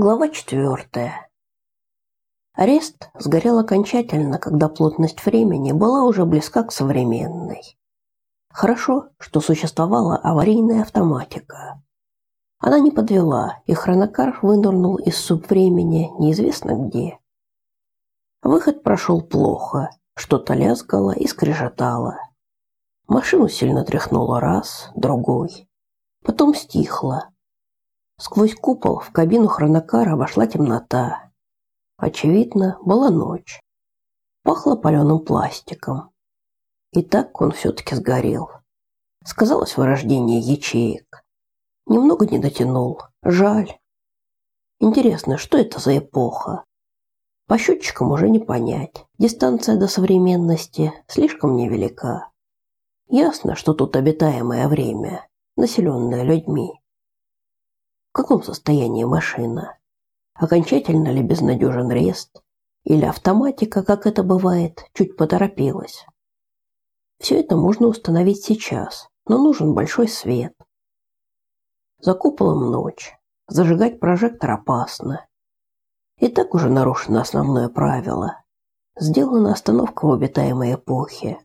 Глава четвертая. Арест сгорел окончательно, когда плотность времени была уже близка к современной. Хорошо, что существовала аварийная автоматика. Она не подвела, и хронокар вынырнул из субвремени неизвестно где. Выход прошел плохо, что-то лязгало и скрежетало. Машину сильно тряхнуло раз, другой. Потом стихло, Сквозь купол в кабину хронокара вошла темнота. Очевидно, была ночь. Пахло паленым пластиком. И так он все-таки сгорел. Сказалось вырождение ячеек. Немного не дотянул. Жаль. Интересно, что это за эпоха? По счетчикам уже не понять. Дистанция до современности слишком невелика. Ясно, что тут обитаемое время, населенное людьми. В каком состоянии машина? Окончательно ли безнадежен рест? Или автоматика, как это бывает, чуть поторопилась? Все это можно установить сейчас, но нужен большой свет. За куполом ночь. Зажигать прожектор опасно. И так уже нарушено основное правило. Сделана остановка в обитаемой эпохе.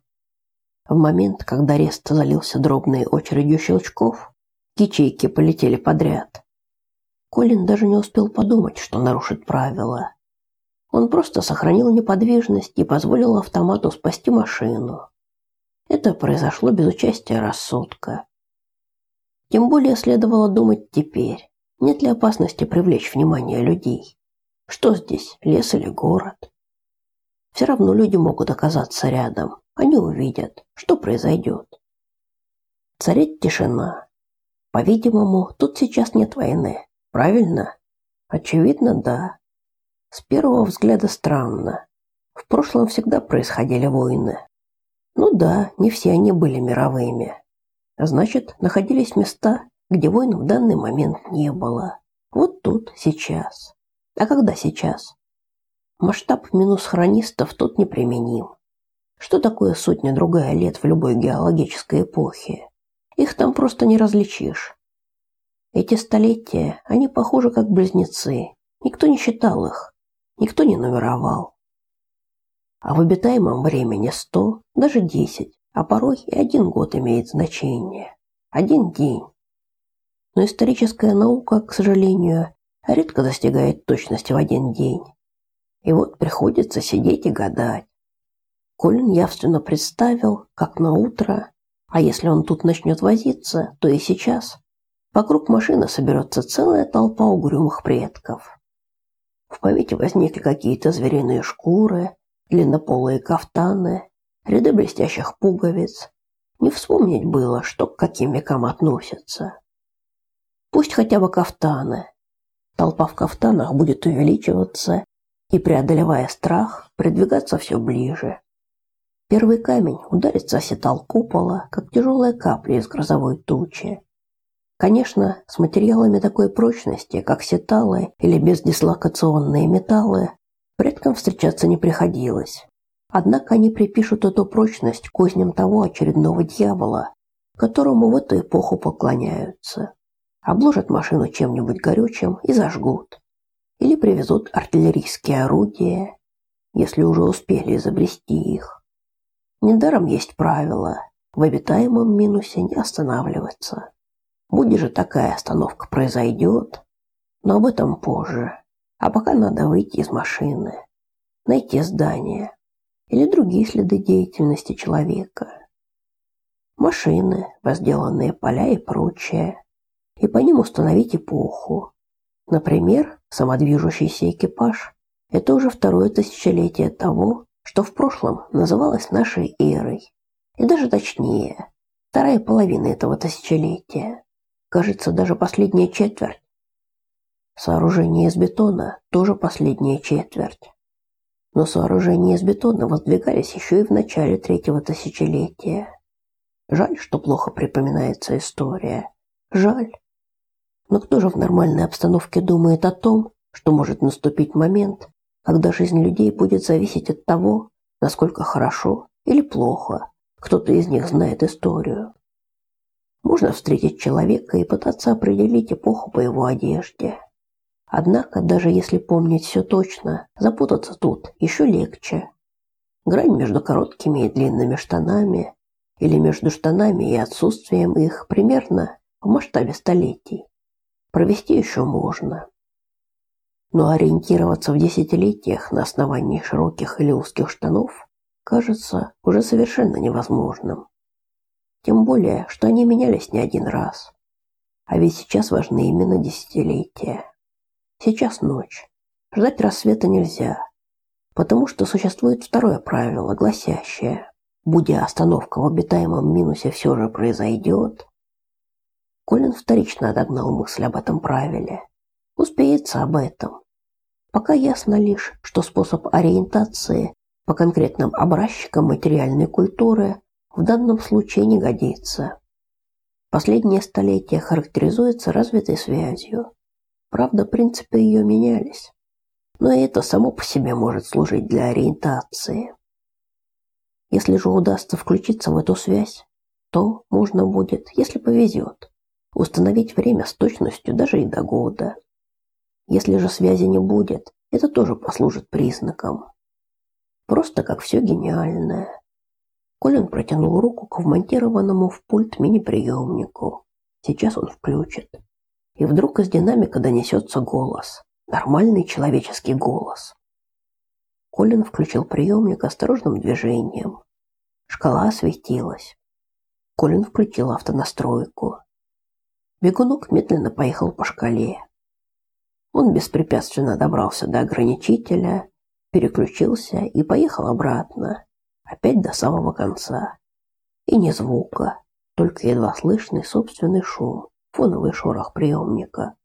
В момент, когда рест залился дробной очередью щелчков, ячейки полетели подряд. Колин даже не успел подумать, что нарушит правила. Он просто сохранил неподвижность и позволил автомату спасти машину. Это произошло без участия рассудка. Тем более следовало думать теперь, нет ли опасности привлечь внимание людей. Что здесь, лес или город? Все равно люди могут оказаться рядом. Они увидят, что произойдет. Царит тишина. По-видимому, тут сейчас нет войны. Правильно? Очевидно, да. С первого взгляда странно. В прошлом всегда происходили войны. Ну да, не все они были мировыми. А значит, находились места, где войн в данный момент не было. Вот тут, сейчас. А когда сейчас? Масштаб минус хронистов тут неприменим. Что такое сотня-другая лет в любой геологической эпохе? Их там просто не различишь. Эти столетия, они похожи как близнецы. Никто не считал их, никто не нумеровал. А в обитаемом времени сто, даже десять, а порой и один год имеет значение. Один день. Но историческая наука, к сожалению, редко достигает точности в один день. И вот приходится сидеть и гадать. Колин явственно представил, как на утро, а если он тут начнет возиться, то и сейчас Вокруг машины соберется целая толпа угрюмых предков. В памяти возникли какие-то звериные шкуры, длиннополые кафтаны, ряды блестящих пуговиц. Не вспомнить было, что к каким векам относятся. Пусть хотя бы кафтаны. Толпа в кафтанах будет увеличиваться и, преодолевая страх, придвигаться все ближе. Первый камень ударится о сетал купола, как тяжелая капля из грозовой тучи. Конечно, с материалами такой прочности, как сеталы или бездислокационные металлы, предкам встречаться не приходилось. Однако они припишут эту прочность козням того очередного дьявола, которому в эту эпоху поклоняются. Обложат машину чем-нибудь горючим и зажгут. Или привезут артиллерийские орудия, если уже успели изобрести их. Недаром есть правило в обитаемом минусе не останавливаться. Будет же такая остановка произойдет, но об этом позже. А пока надо выйти из машины, найти здание или другие следы деятельности человека. Машины, возделанные поля и прочее. И по ним установить эпоху. Например, самодвижущийся экипаж – это уже второе тысячелетие того, что в прошлом называлось нашей эрой. И даже точнее, вторая половина этого тысячелетия. Кажется, даже последняя четверть. Сооружение из бетона тоже последняя четверть. Но сооружения из бетона воздвигались еще и в начале третьего тысячелетия. Жаль, что плохо припоминается история. Жаль. Но кто же в нормальной обстановке думает о том, что может наступить момент, когда жизнь людей будет зависеть от того, насколько хорошо или плохо кто-то из них знает историю. Можно встретить человека и пытаться определить эпоху по его одежде. Однако, даже если помнить все точно, запутаться тут еще легче. Грань между короткими и длинными штанами или между штанами и отсутствием их примерно в масштабе столетий. Провести еще можно. Но ориентироваться в десятилетиях на основании широких или узких штанов кажется уже совершенно невозможным. Тем более, что они менялись не один раз. А ведь сейчас важны именно десятилетия. Сейчас ночь. Ждать рассвета нельзя, потому что существует второе правило, гласящее: будя остановка в обитаемом минусе все же произойдет. Колин вторично отогнал мысль об этом правиле. Успеется об этом. Пока ясно лишь, что способ ориентации по конкретным образчикам материальной культуры в данном случае не годится. Последнее столетие характеризуется развитой связью. Правда, принципы ее менялись. Но и это само по себе может служить для ориентации. Если же удастся включиться в эту связь, то можно будет, если повезет, установить время с точностью даже и до года. Если же связи не будет, это тоже послужит признаком. Просто как все гениальное. Колин протянул руку к вмонтированному в пульт мини-приемнику. Сейчас он включит. И вдруг из динамика донесется голос. Нормальный человеческий голос. Колин включил приемник осторожным движением. Шкала осветилась. Колин включил автонастройку. Бегунок медленно поехал по шкале. Он беспрепятственно добрался до ограничителя переключился и поехал обратно, опять до самого конца. И ни звука, только едва слышный собственный шум, фоновый шорох приемника.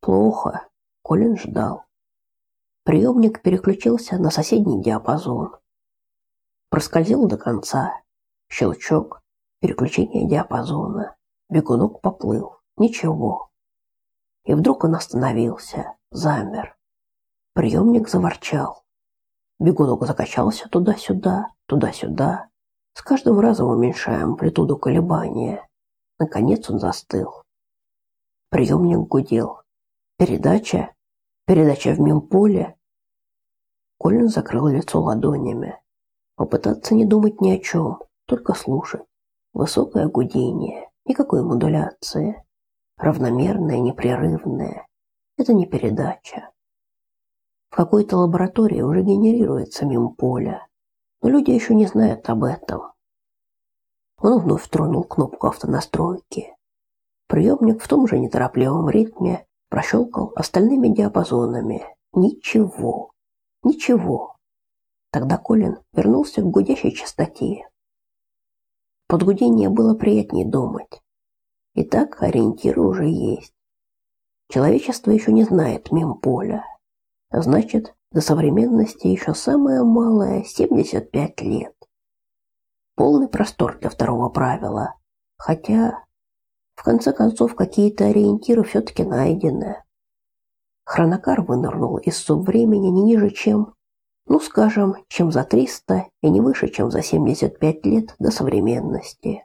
Плохо, Колин ждал. Приемник переключился на соседний диапазон. Проскользил до конца. Щелчок, переключение диапазона. Бегунок поплыл. Ничего. И вдруг он остановился, замер. Приемник заворчал. Бегунок закачался туда-сюда, туда-сюда, с каждым разом уменьшая амплитуду колебания. Наконец он застыл. Приемник гудел. Передача? Передача в мемполе? Колин закрыл лицо ладонями. Попытаться не думать ни о чем, только слушать. Высокое гудение, никакой модуляции. Равномерное, непрерывное. Это не передача. В какой-то лаборатории уже генерируется мимо поля, но люди еще не знают об этом. Он вновь тронул кнопку автонастройки. Приемник в том же неторопливом ритме прощелкал остальными диапазонами. Ничего. Ничего. Тогда Колин вернулся к гудящей частоте. Под гудение было приятнее думать. Итак, ориентиры уже есть. Человечество еще не знает мим поля. Значит, до современности еще самое малое 75 лет. Полный простор для второго правила. Хотя, в конце концов, какие-то ориентиры все-таки найдены. Хронокар вынырнул из субвремени не ниже, чем, ну, скажем, чем за 300 и не выше, чем за 75 лет до современности.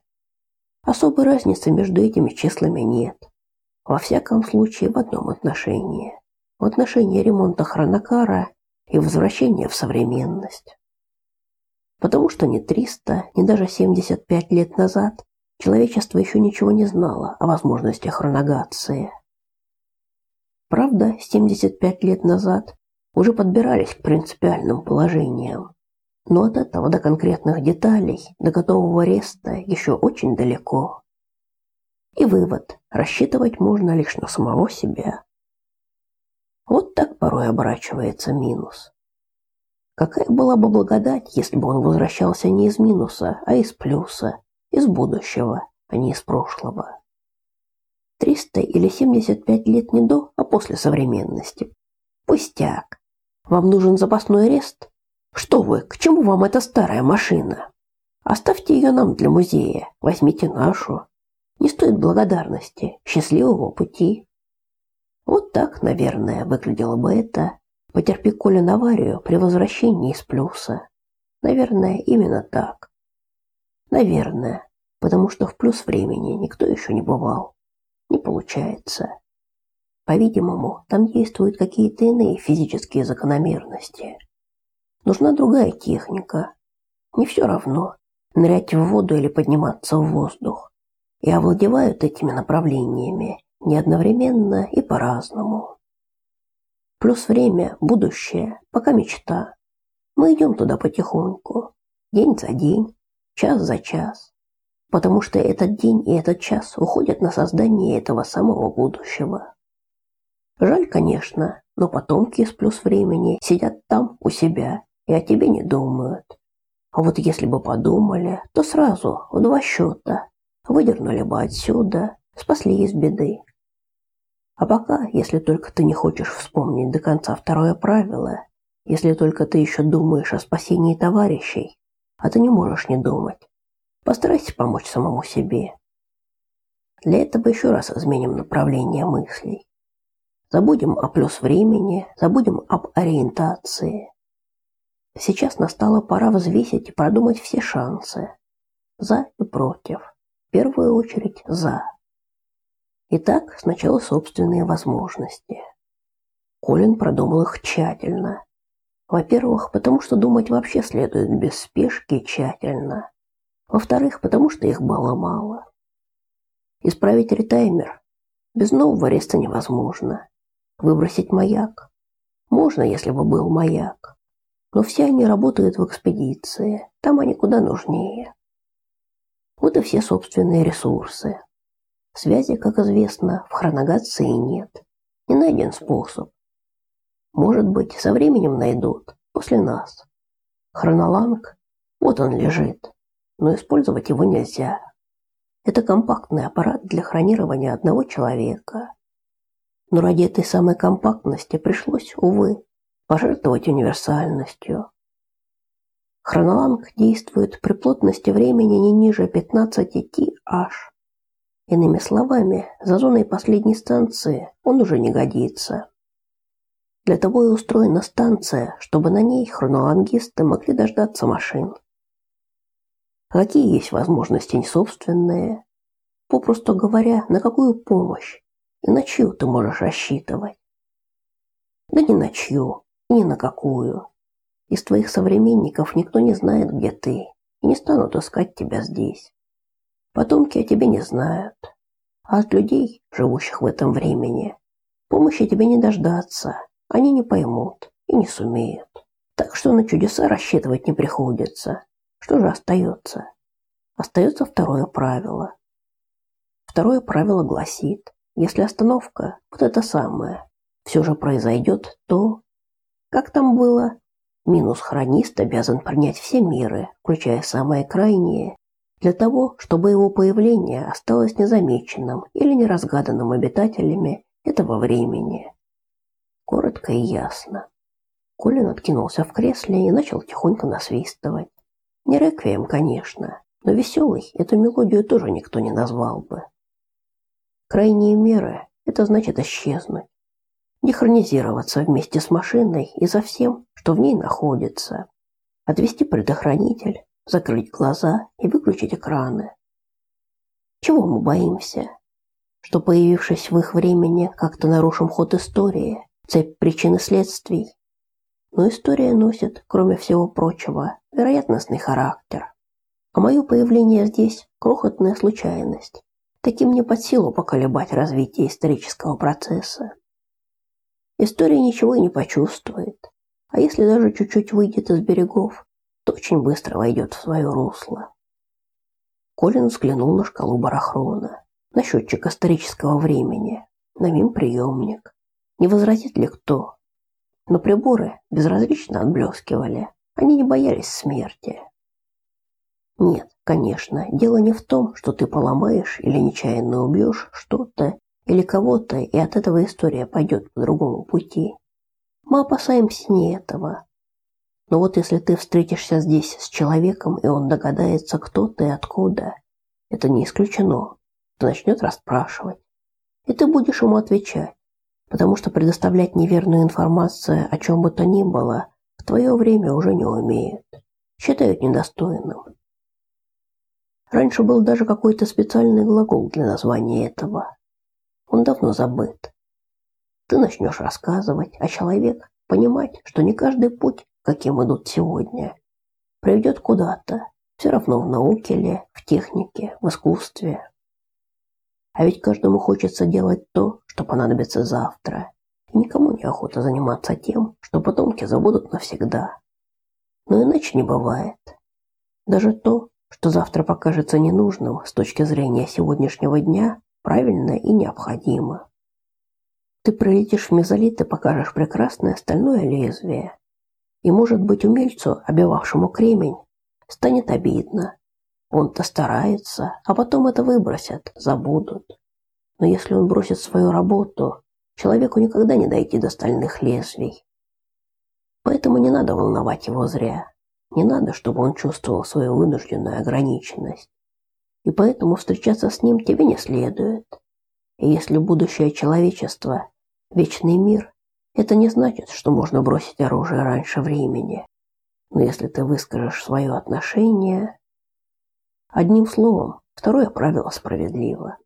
Особой разницы между этими числами нет. Во всяком случае, в одном отношении в отношении ремонта хронокара и возвращения в современность. Потому что ни 300, ни даже 75 лет назад человечество еще ничего не знало о возможностях хроногации. Правда, 75 лет назад уже подбирались к принципиальным положениям, но от этого до конкретных деталей, до готового реста еще очень далеко. И вывод: рассчитывать можно лишь на самого себя. Вот так порой оборачивается минус. Какая была бы благодать, если бы он возвращался не из минуса, а из плюса, из будущего, а не из прошлого. 300 или 75 лет не до, а после современности. Пустяк. Вам нужен запасной арест? Что вы, к чему вам эта старая машина? Оставьте ее нам для музея, возьмите нашу. Не стоит благодарности. Счастливого пути. Вот так, наверное, выглядело бы это, потерпи Колин аварию при возвращении из плюса. Наверное, именно так. Наверное, потому что в плюс времени никто еще не бывал. Не получается. По-видимому, там действуют какие-то иные физические закономерности. Нужна другая техника. Не все равно, нырять в воду или подниматься в воздух. И овладевают этими направлениями не одновременно и по-разному. Плюс время, будущее, пока мечта. Мы идем туда потихоньку, день за день, час за час. Потому что этот день и этот час уходят на создание этого самого будущего. Жаль, конечно, но потомки из плюс времени сидят там у себя и о тебе не думают. А вот если бы подумали, то сразу в два счета выдернули бы отсюда, спасли из беды. А пока, если только ты не хочешь вспомнить до конца второе правило, если только ты еще думаешь о спасении товарищей, а ты не можешь не думать, постарайся помочь самому себе. Для этого еще раз изменим направление мыслей. Забудем о плюс времени, забудем об ориентации. Сейчас настала пора взвесить и продумать все шансы. За и против. В первую очередь за. Итак, сначала собственные возможности. Колин продумал их тщательно. Во-первых, потому что думать вообще следует без спешки тщательно. Во-вторых, потому что их было мало. Исправить ретаймер без нового ареста невозможно. Выбросить маяк? Можно, если бы был маяк. Но все они работают в экспедиции. Там они куда нужнее. Вот и все собственные ресурсы. Связи, как известно, в хроногации нет. Не найден способ. Может быть, со временем найдут, после нас. Хроноланг, вот он лежит, но использовать его нельзя. Это компактный аппарат для хронирования одного человека но ради этой самой компактности пришлось, увы, пожертвовать универсальностью. Хроноланг действует при плотности времени не ниже 15 TH. Иными словами, за зоной последней станции он уже не годится. Для того и устроена станция, чтобы на ней хронолангисты могли дождаться машин. какие есть возможности несобственные? Попросту говоря, на какую помощь и на чью ты можешь рассчитывать? Да ни на чью, ни на какую. Из твоих современников никто не знает, где ты, и не станут искать тебя здесь. Потомки о тебе не знают. А от людей, живущих в этом времени, помощи тебе не дождаться. Они не поймут и не сумеют. Так что на чудеса рассчитывать не приходится. Что же остается? Остается второе правило. Второе правило гласит, если остановка, вот это самое, все же произойдет, то... Как там было? Минус-хронист обязан принять все меры, включая самые крайние, для того, чтобы его появление осталось незамеченным или неразгаданным обитателями этого времени. Коротко и ясно. Колин откинулся в кресле и начал тихонько насвистывать. Не реквием, конечно, но веселый эту мелодию тоже никто не назвал бы. Крайние меры – это значит исчезнуть. Дехронизироваться вместе с машиной и за всем, что в ней находится. Отвести предохранитель, закрыть глаза и выключить экраны. Чего мы боимся? Что, появившись в их времени, как-то нарушим ход истории, цепь причин и следствий? Но история носит, кроме всего прочего, вероятностный характер. А мое появление здесь – крохотная случайность, Таким не под силу поколебать развитие исторического процесса. История ничего и не почувствует, а если даже чуть-чуть выйдет из берегов, очень быстро войдет в свое русло. Колин взглянул на шкалу барахрона, на счетчик исторического времени, на мимприемник. Не возразит ли кто? Но приборы безразлично отблескивали. Они не боялись смерти. Нет, конечно, дело не в том, что ты поломаешь или нечаянно убьешь что-то или кого-то, и от этого история пойдет по другому пути. Мы опасаемся не этого. Но вот если ты встретишься здесь с человеком, и он догадается, кто ты и откуда, это не исключено, то начнет расспрашивать. И ты будешь ему отвечать, потому что предоставлять неверную информацию о чем бы то ни было в твое время уже не умеют, считают недостойным. Раньше был даже какой-то специальный глагол для названия этого. Он давно забыт. начнешь рассказывать, а человек понимать, что не каждый путь, каким идут сегодня, приведет куда-то, все равно в науке ли, в технике, в искусстве. А ведь каждому хочется делать то, что понадобится завтра. И никому не охота заниматься тем, что потомки забудут навсегда. Но иначе не бывает. Даже то, что завтра покажется ненужным с точки зрения сегодняшнего дня, правильно и необходимо. Ты пролетишь в мезолит и покажешь прекрасное стальное лезвие. И, может быть, умельцу, обивавшему кремень, станет обидно. Он-то старается, а потом это выбросят, забудут. Но если он бросит свою работу, человеку никогда не дойти до стальных лезвий. Поэтому не надо волновать его зря. Не надо, чтобы он чувствовал свою вынужденную ограниченность. И поэтому встречаться с ним тебе не следует. И если будущее человечества – вечный мир, это не значит, что можно бросить оружие раньше времени. Но если ты выскажешь свое отношение... Одним словом, второе правило справедливо.